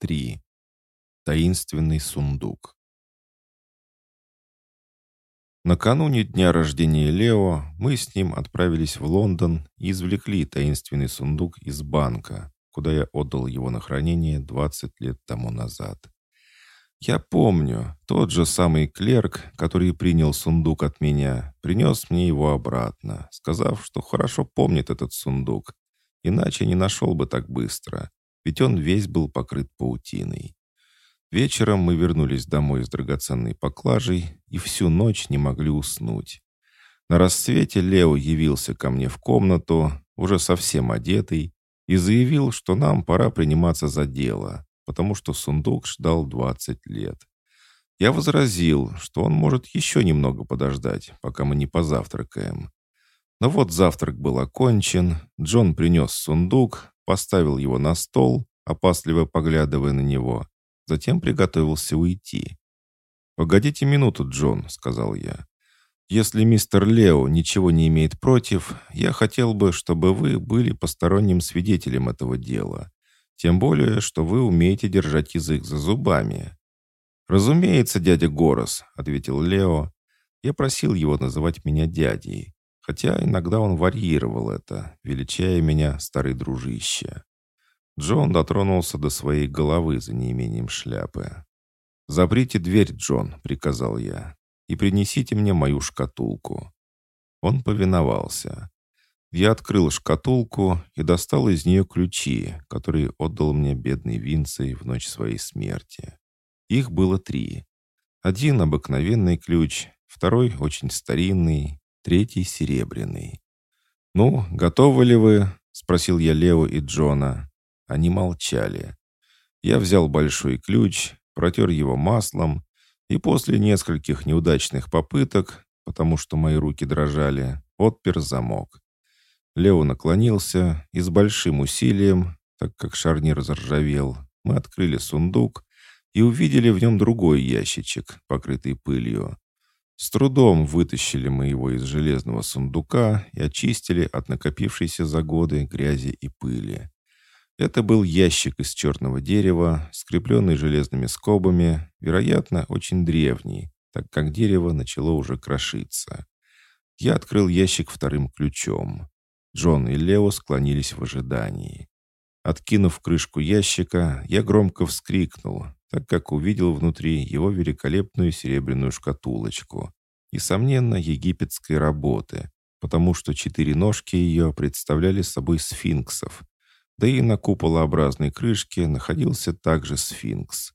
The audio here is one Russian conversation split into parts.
3. Таинственный сундук. Накануне дня рождения Лео мы с ним отправились в Лондон и извлекли таинственный сундук из банка, куда я отдал его на хранение 20 лет тому назад. Я помню, тот же самый клерк, который принял сундук от меня, принес мне его обратно, сказав, что хорошо помнит этот сундук, иначе не нашел бы так быстро, ведь он весь был покрыт паутиной. Вечером мы вернулись домой с драгоценной поклажей и всю ночь не могли уснуть. На рассвете Лео явился ко мне в комнату, уже совсем одетый, и заявил, что нам пора приниматься за дело, потому что сундук ждал 20 лет. Я возразил, что он может еще немного подождать, пока мы не позавтракаем. Но вот завтрак был окончен, Джон принес сундук, поставил его на стол, опасливо поглядывая на него, затем приготовился уйти. «Погодите минуту, Джон», — сказал я. «Если мистер Лео ничего не имеет против, я хотел бы, чтобы вы были посторонним свидетелем этого дела. Тем более, что вы умеете держать язык за зубами». «Разумеется, дядя Горос», — ответил Лео. Я просил его называть меня дядей хотя иногда он варьировал это, величая меня старый дружище. Джон дотронулся до своей головы за неимением шляпы. «Заприте дверь, Джон», — приказал я, — «и принесите мне мою шкатулку». Он повиновался. Я открыл шкатулку и достал из нее ключи, которые отдал мне бедный Винцей в ночь своей смерти. Их было три. Один обыкновенный ключ, второй очень старинный, третий серебряный. «Ну, готовы ли вы?» — спросил я Лео и Джона. Они молчали. Я взял большой ключ, протер его маслом, и после нескольких неудачных попыток, потому что мои руки дрожали, отпер замок. Лео наклонился и с большим усилием, так как шарнир заржавел, мы открыли сундук и увидели в нем другой ящичек, покрытый пылью. С трудом вытащили мы его из железного сундука и очистили от накопившейся за годы грязи и пыли. Это был ящик из черного дерева, скрепленный железными скобами, вероятно, очень древний, так как дерево начало уже крошиться. Я открыл ящик вторым ключом. Джон и Лео склонились в ожидании. Откинув крышку ящика, я громко вскрикнул, так как увидел внутри его великолепную серебряную шкатулочку, и, сомненно, египетской работы, потому что четыре ножки ее представляли собой сфинксов, да и на куполообразной крышке находился также сфинкс.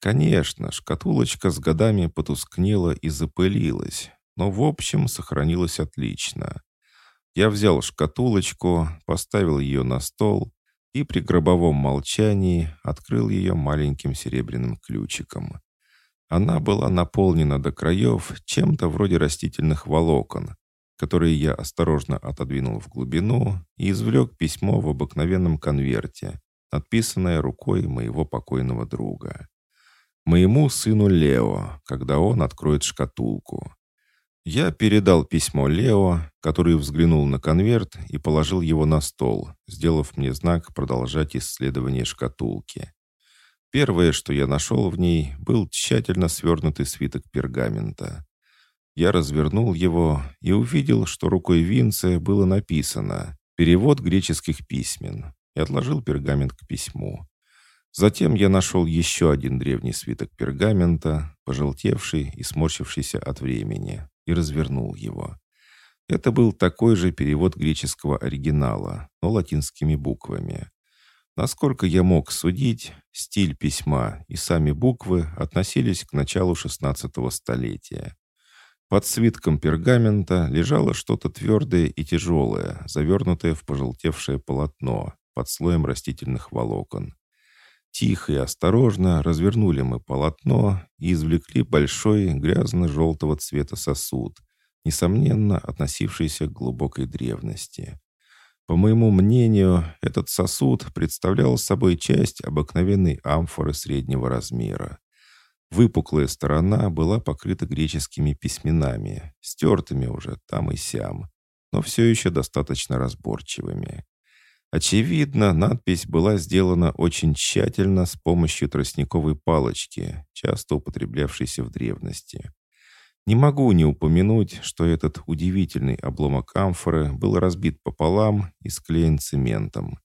Конечно, шкатулочка с годами потускнела и запылилась, но в общем сохранилась отлично. Я взял шкатулочку, поставил ее на стол и при гробовом молчании открыл ее маленьким серебряным ключиком. Она была наполнена до краев чем-то вроде растительных волокон, которые я осторожно отодвинул в глубину и извлек письмо в обыкновенном конверте, надписанное рукой моего покойного друга. Моему сыну Лео, когда он откроет шкатулку. Я передал письмо Лео, который взглянул на конверт и положил его на стол, сделав мне знак продолжать исследование шкатулки. Первое, что я нашел в ней, был тщательно свернутый свиток пергамента. Я развернул его и увидел, что рукой Винце было написано «Перевод греческих письмен» и отложил пергамент к письму. Затем я нашел еще один древний свиток пергамента, пожелтевший и сморщившийся от времени и развернул его. Это был такой же перевод греческого оригинала, но латинскими буквами. Насколько я мог судить, стиль письма и сами буквы относились к началу XVI столетия. Под свитком пергамента лежало что-то твердое и тяжелое, завернутое в пожелтевшее полотно под слоем растительных волокон. Тихо и осторожно развернули мы полотно и извлекли большой грязно-желтого цвета сосуд, несомненно относившийся к глубокой древности. По моему мнению, этот сосуд представлял собой часть обыкновенной амфоры среднего размера. Выпуклая сторона была покрыта греческими письменами, стертыми уже там и сям, но все еще достаточно разборчивыми. Очевидно, надпись была сделана очень тщательно с помощью тростниковой палочки, часто употреблявшейся в древности. Не могу не упомянуть, что этот удивительный обломок амфоры был разбит пополам и склеен цементом.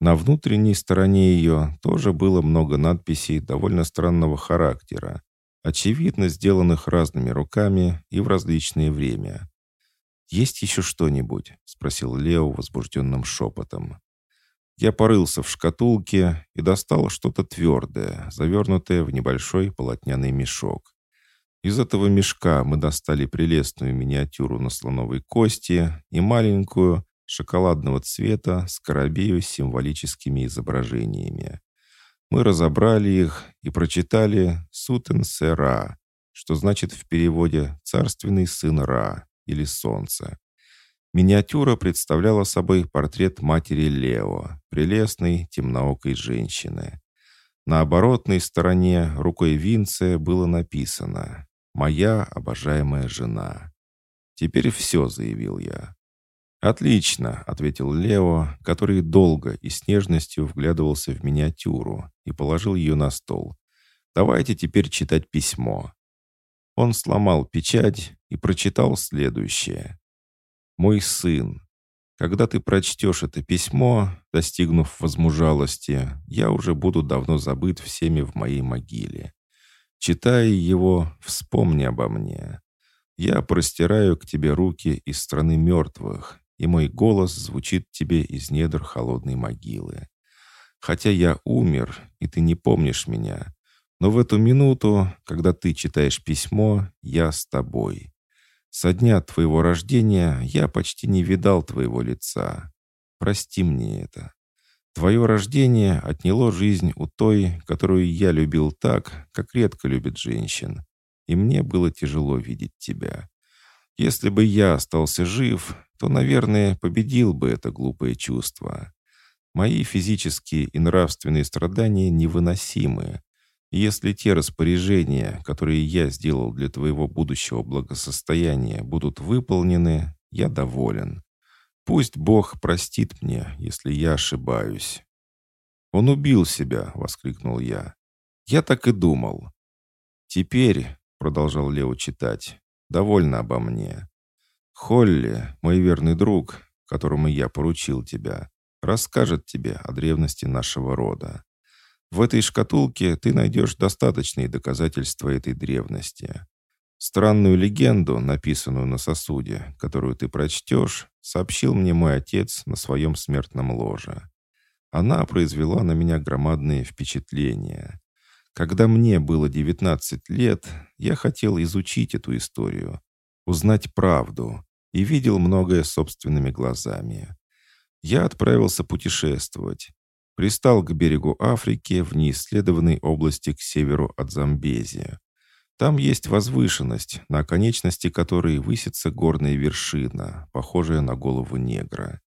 На внутренней стороне ее тоже было много надписей довольно странного характера, очевидно сделанных разными руками и в различное время. «Есть еще что-нибудь?» — спросил Лео возбужденным шепотом. Я порылся в шкатулке и достал что-то твердое, завернутое в небольшой полотняный мешок. Из этого мешка мы достали прелестную миниатюру на слоновой кости и маленькую, шоколадного цвета, скоробею с символическими изображениями. Мы разобрали их и прочитали «Сутен Сера», что значит в переводе «Царственный сын Ра» или «Солнце». Миниатюра представляла собой портрет матери Лео, прелестной темноокой женщины. На оборотной стороне рукой Винция было написано «Моя обожаемая жена». «Теперь все», — заявил я. «Отлично», — ответил Лео, который долго и с нежностью вглядывался в миниатюру и положил ее на стол. «Давайте теперь читать письмо». Он сломал печать и прочитал следующее. «Мой сын, когда ты прочтешь это письмо, достигнув возмужалости, я уже буду давно забыт всеми в моей могиле. Читая его, вспомни обо мне. Я простираю к тебе руки из страны мертвых, и мой голос звучит тебе из недр холодной могилы. Хотя я умер, и ты не помнишь меня, но в эту минуту, когда ты читаешь письмо, я с тобой. Со дня твоего рождения я почти не видал твоего лица. Прости мне это. Твое рождение отняло жизнь у той, которую я любил так, как редко любит женщин. И мне было тяжело видеть тебя. Если бы я остался жив, то, наверное, победил бы это глупое чувство. Мои физические и нравственные страдания невыносимы. Если те распоряжения, которые я сделал для твоего будущего благосостояния, будут выполнены, я доволен. Пусть Бог простит мне, если я ошибаюсь». «Он убил себя!» — воскликнул я. «Я так и думал». «Теперь», — продолжал Лео читать, — «довольно обо мне. Холли, мой верный друг, которому я поручил тебя, расскажет тебе о древности нашего рода. В этой шкатулке ты найдешь достаточные доказательства этой древности. Странную легенду, написанную на сосуде, которую ты прочтешь, сообщил мне мой отец на своем смертном ложе. Она произвела на меня громадные впечатления. Когда мне было 19 лет, я хотел изучить эту историю, узнать правду, и видел многое собственными глазами. Я отправился путешествовать. Пристал к берегу Африки в неисследованной области к северу от Замбези. Там есть возвышенность, на оконечности которой высится горная вершина, похожая на голову негра.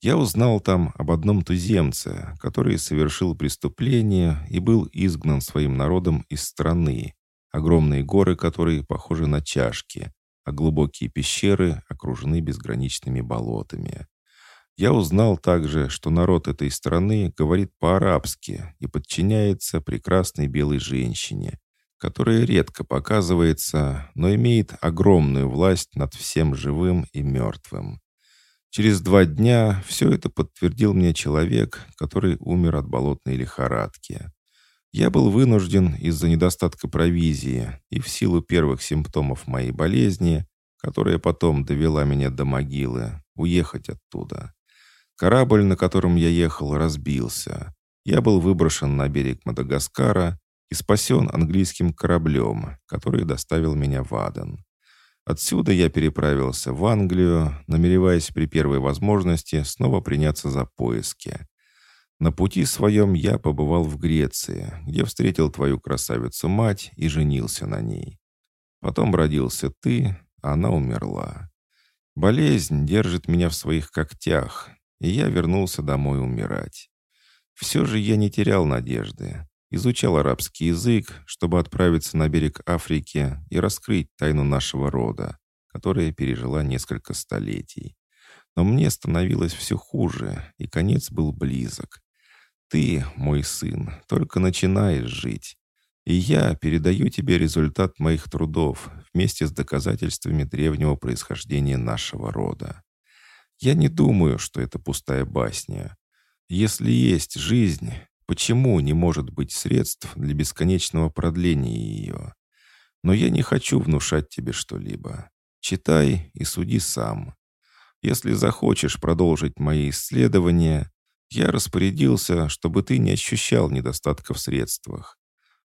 Я узнал там об одном туземце, который совершил преступление и был изгнан своим народом из страны, огромные горы которой похожи на чашки, а глубокие пещеры окружены безграничными болотами. Я узнал также, что народ этой страны говорит по-арабски и подчиняется прекрасной белой женщине, которая редко показывается, но имеет огромную власть над всем живым и мертвым. Через два дня все это подтвердил мне человек, который умер от болотной лихорадки. Я был вынужден из-за недостатка провизии и в силу первых симптомов моей болезни, которая потом довела меня до могилы, уехать оттуда. Корабль, на котором я ехал, разбился. Я был выброшен на берег Мадагаскара и спасен английским кораблем, который доставил меня в Аден. Отсюда я переправился в Англию, намереваясь при первой возможности снова приняться за поиски. На пути своем я побывал в Греции, где встретил твою красавицу-мать и женился на ней. Потом родился ты, а она умерла. Болезнь держит меня в своих когтях, и я вернулся домой умирать. Все же я не терял надежды. Изучал арабский язык, чтобы отправиться на берег Африки и раскрыть тайну нашего рода, которая пережила несколько столетий. Но мне становилось все хуже, и конец был близок. Ты, мой сын, только начинаешь жить. И я передаю тебе результат моих трудов вместе с доказательствами древнего происхождения нашего рода. Я не думаю, что это пустая басня. Если есть жизнь, почему не может быть средств для бесконечного продления ее? Но я не хочу внушать тебе что-либо. Читай и суди сам. Если захочешь продолжить мои исследования, я распорядился, чтобы ты не ощущал недостатка в средствах.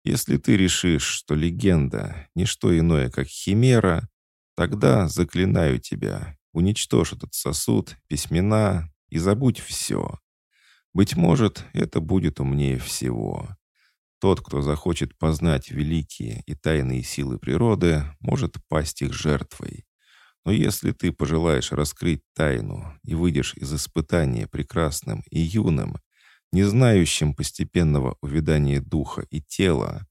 Если ты решишь, что легенда — не что иное, как химера, тогда заклинаю тебя, уничтожь этот сосуд, письмена и забудь все. Быть может, это будет умнее всего. Тот, кто захочет познать великие и тайные силы природы, может пасть их жертвой. Но если ты пожелаешь раскрыть тайну и выйдешь из испытания прекрасным и юным, не знающим постепенного увядания духа и тела,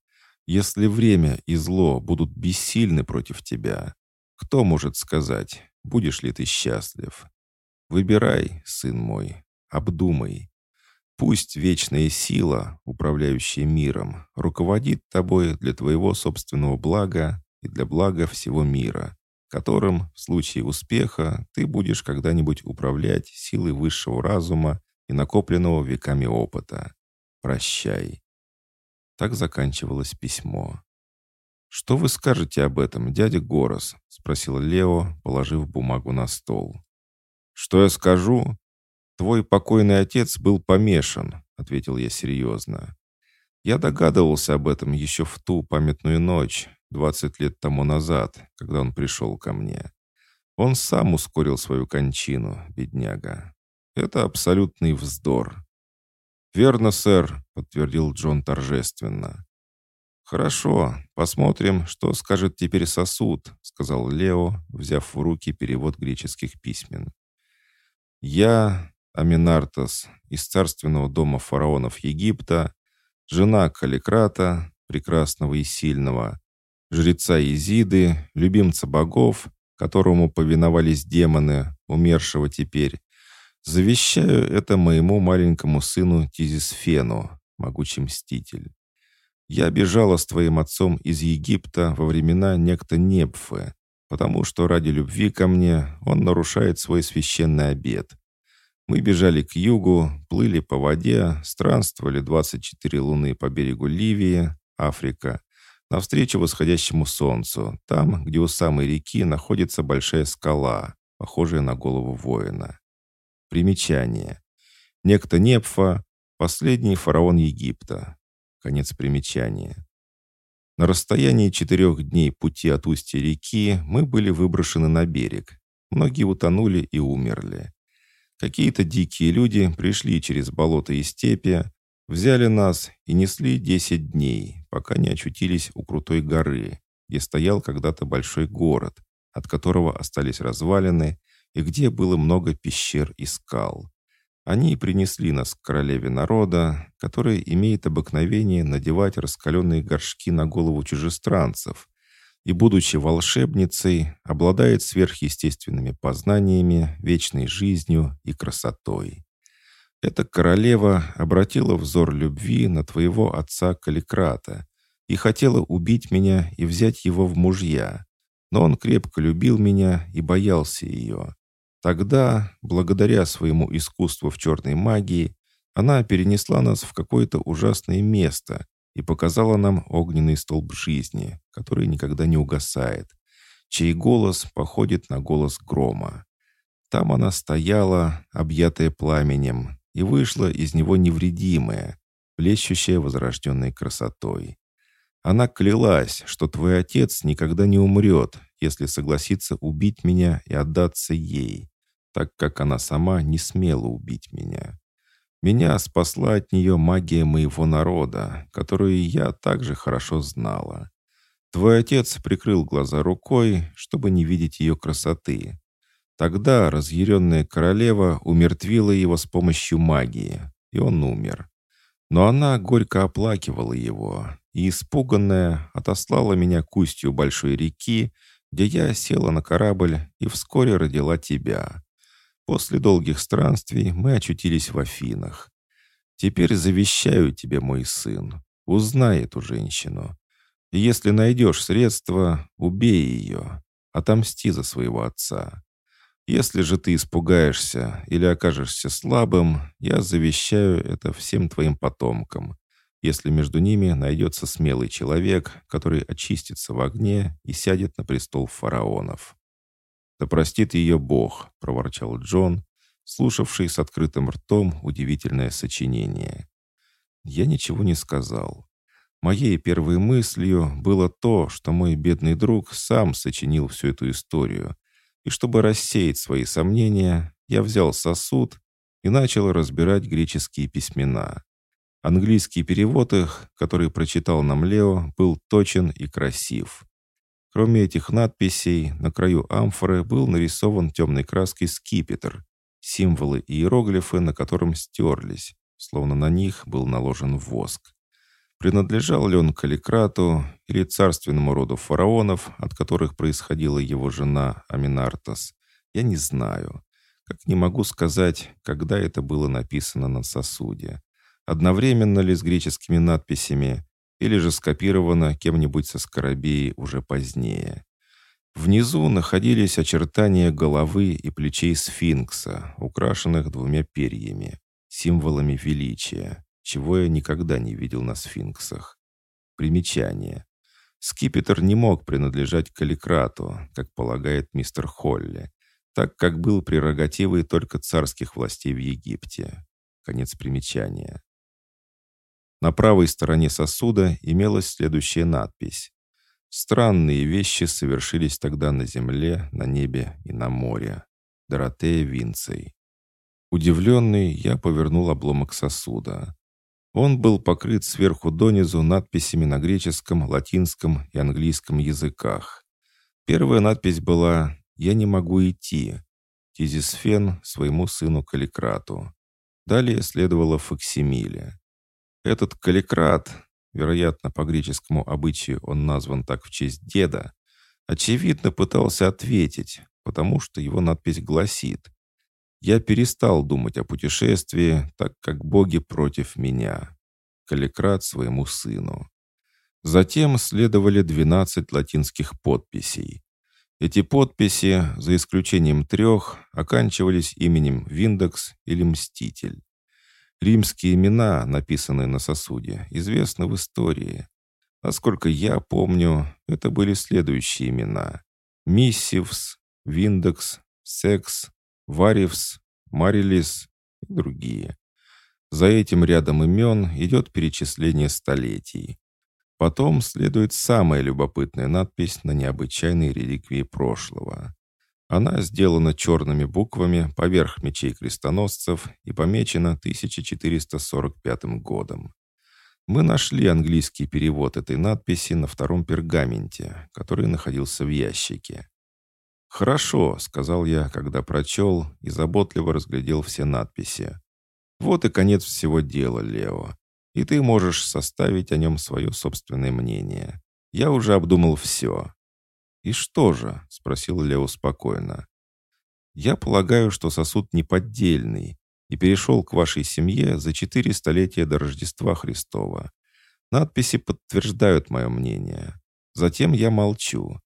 если время и зло будут бессильны против тебя, кто может сказать, будешь ли ты счастлив? Выбирай, сын мой, обдумай. Пусть вечная сила, управляющая миром, руководит тобой для твоего собственного блага и для блага всего мира которым, в случае успеха, ты будешь когда-нибудь управлять силой высшего разума и накопленного веками опыта. Прощай. Так заканчивалось письмо. «Что вы скажете об этом, дядя Горос?» — спросил Лео, положив бумагу на стол. «Что я скажу?» «Твой покойный отец был помешан», — ответил я серьезно. Я догадывался об этом еще в ту памятную ночь, 20 лет тому назад, когда он пришел ко мне. Он сам ускорил свою кончину, бедняга. Это абсолютный вздор. «Верно, сэр», — подтвердил Джон торжественно. «Хорошо, посмотрим, что скажет теперь сосуд», — сказал Лео, взяв в руки перевод греческих письмен. «Я, Аминартас, из царственного дома фараонов Египта, жена Каликрата, прекрасного и сильного, жреца Изиды, любимца богов, которому повиновались демоны, умершего теперь, завещаю это моему маленькому сыну Тизисфену, могучий мститель. Я бежала с твоим отцом из Египта во времена некто Непфы, потому что ради любви ко мне он нарушает свой священный обет. Мы бежали к югу, плыли по воде, странствовали 24 луны по берегу Ливии, Африка, навстречу восходящему солнцу, там, где у самой реки находится большая скала, похожая на голову воина. Примечание. Некто Непфа, последний фараон Египта. Конец примечания. На расстоянии четырех дней пути от устья реки мы были выброшены на берег. Многие утонули и умерли. Какие-то дикие люди пришли через болото и степи, Взяли нас и несли десять дней, пока не очутились у крутой горы, где стоял когда-то большой город, от которого остались развалины и где было много пещер и скал. Они принесли нас к королеве народа, которая имеет обыкновение надевать раскаленные горшки на голову чужестранцев, и, будучи волшебницей, обладает сверхъестественными познаниями, вечной жизнью и красотой. Эта королева обратила взор любви на твоего отца Каликрата и хотела убить меня и взять его в мужья. Но он крепко любил меня и боялся ее. Тогда, благодаря своему искусству в черной магии, она перенесла нас в какое-то ужасное место и показала нам огненный столб жизни, который никогда не угасает, чей голос походит на голос грома. Там она стояла, объятая пламенем, и вышла из него невредимая, плещущая возрожденной красотой. Она клялась, что твой отец никогда не умрет, если согласится убить меня и отдаться ей, так как она сама не смела убить меня. Меня спасла от нее магия моего народа, которую я также хорошо знала. Твой отец прикрыл глаза рукой, чтобы не видеть ее красоты, Тогда разъяренная королева умертвила его с помощью магии, и он умер. Но она горько оплакивала его, и, испуганная, отослала меня к устью большой реки, где я села на корабль и вскоре родила тебя. После долгих странствий мы очутились в Афинах. Теперь завещаю тебе, мой сын, узнай эту женщину. Если найдешь средства, убей ее, отомсти за своего отца. Если же ты испугаешься или окажешься слабым, я завещаю это всем твоим потомкам, если между ними найдется смелый человек, который очистится в огне и сядет на престол фараонов. «Да простит ее Бог», — проворчал Джон, слушавший с открытым ртом удивительное сочинение. Я ничего не сказал. Моей первой мыслью было то, что мой бедный друг сам сочинил всю эту историю, и чтобы рассеять свои сомнения, я взял сосуд и начал разбирать греческие письмена. Английский перевод их, который прочитал нам Лео, был точен и красив. Кроме этих надписей, на краю амфоры был нарисован темной краской скипетр, символы и иероглифы, на котором стерлись, словно на них был наложен воск. Принадлежал ли он Каликрату или царственному роду фараонов, от которых происходила его жена Аминартас, я не знаю. Как не могу сказать, когда это было написано на сосуде. Одновременно ли с греческими надписями, или же скопировано кем-нибудь со скоробеи уже позднее. Внизу находились очертания головы и плечей сфинкса, украшенных двумя перьями, символами величия, чего я никогда не видел на сфинксах. Примечание. Скипетр не мог принадлежать каликрату, как полагает мистер Холли, так как был прерогативой только царских властей в Египте. Конец примечания. На правой стороне сосуда имелась следующая надпись Странные вещи совершились тогда на земле, на небе и на море. Доротея Винцей. Удивленный, я повернул обломок сосуда. Он был покрыт сверху донизу надписями на греческом, латинском и английском языках. Первая надпись была «Я не могу идти». Тизисфен своему сыну Каликрату. Далее следовало факсимиле. Этот Каликрат, вероятно, по греческому обычаю он назван так в честь деда, очевидно пытался ответить, потому что его надпись гласит «Я перестал думать о путешествии, так как боги против меня». Каликрат своему сыну. Затем следовали 12 латинских подписей. Эти подписи, за исключением трех, оканчивались именем Виндекс или Мститель. Римские имена, написанные на сосуде, известны в истории. Насколько я помню, это были следующие имена. Миссивс, Виндекс, Секс, Варивс, Марилис и другие. За этим рядом имен идет перечисление столетий. Потом следует самая любопытная надпись на необычайной реликвии прошлого. Она сделана черными буквами поверх мечей крестоносцев и помечена 1445 годом. Мы нашли английский перевод этой надписи на втором пергаменте, который находился в ящике. «Хорошо», — сказал я, когда прочел и заботливо разглядел все надписи. «Вот и конец всего дела, Лео. И ты можешь составить о нем свое собственное мнение. Я уже обдумал все. «И что же?» — спросил Лео спокойно. «Я полагаю, что сосуд неподдельный и перешел к вашей семье за четыре столетия до Рождества Христова. Надписи подтверждают мое мнение. Затем я молчу.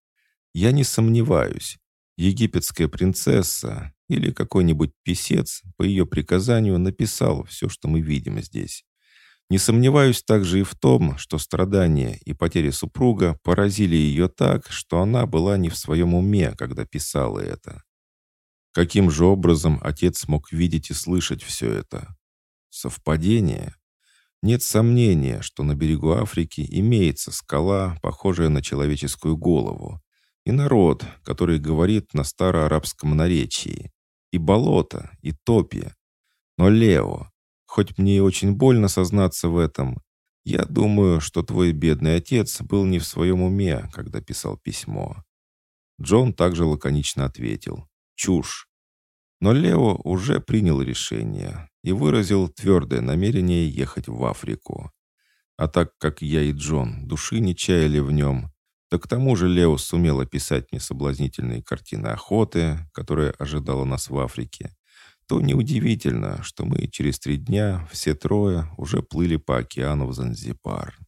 Я не сомневаюсь. Египетская принцесса или какой-нибудь писец по ее приказанию написал все, что мы видим здесь. Не сомневаюсь также и в том, что страдания и потери супруга поразили ее так, что она была не в своем уме, когда писала это. Каким же образом отец мог видеть и слышать все это? Совпадение? Нет сомнения, что на берегу Африки имеется скала, похожая на человеческую голову, и народ, который говорит на староарабском наречии, и болото, и топи. Но Лео, Хоть мне и очень больно сознаться в этом, я думаю, что твой бедный отец был не в своем уме, когда писал письмо». Джон также лаконично ответил. «Чушь». Но Лео уже принял решение и выразил твердое намерение ехать в Африку. А так как я и Джон души не чаяли в нем, то к тому же Лео сумел описать мне соблазнительные картины охоты, которая ожидала нас в Африке, то неудивительно, что мы через три дня все трое уже плыли по океану в Занзибар.